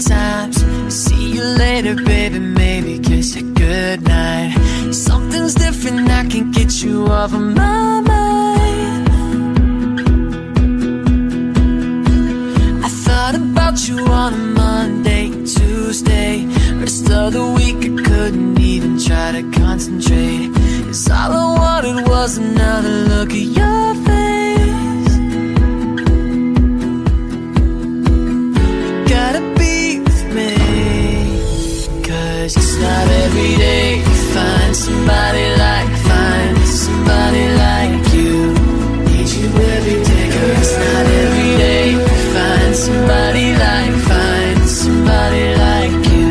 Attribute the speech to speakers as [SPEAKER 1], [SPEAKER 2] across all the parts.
[SPEAKER 1] times. See you later, baby, maybe kiss you goodnight. Something's different, I can get you off of my mind. I thought about you on a Monday, Tuesday. Rest of the week, I couldn't even try to concentrate. Cause all I wanted was another look at your every day you find somebody like, find somebody like you. Need you every day, girl. It's not every day you find somebody like, find somebody like you.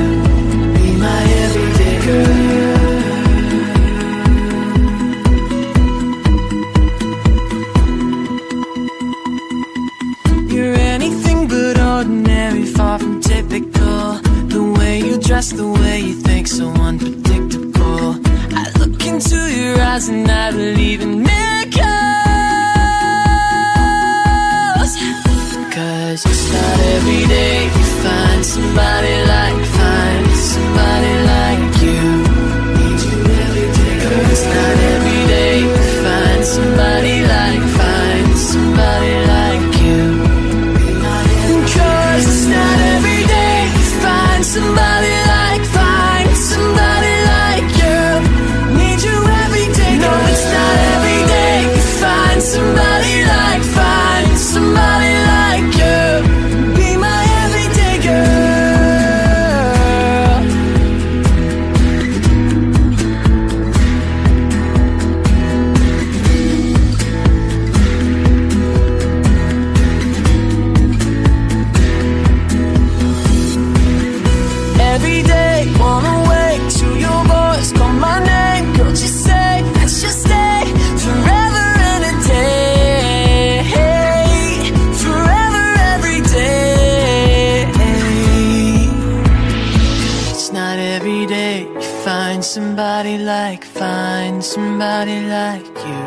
[SPEAKER 1] Be my everyday girl. You're anything but ordinary, far from typical. The way you dress, the way you think, so and I believe in miracles. Cause it's not every day you find somebody like, find somebody like you.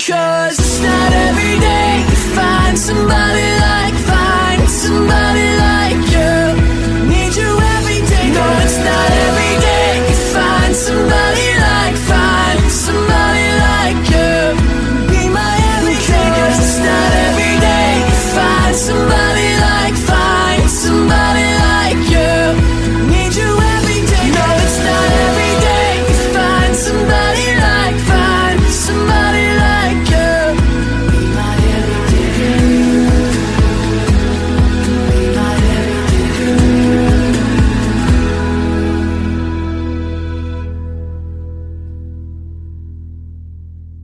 [SPEAKER 1] Cause it's not every day you find somebody like, find somebody like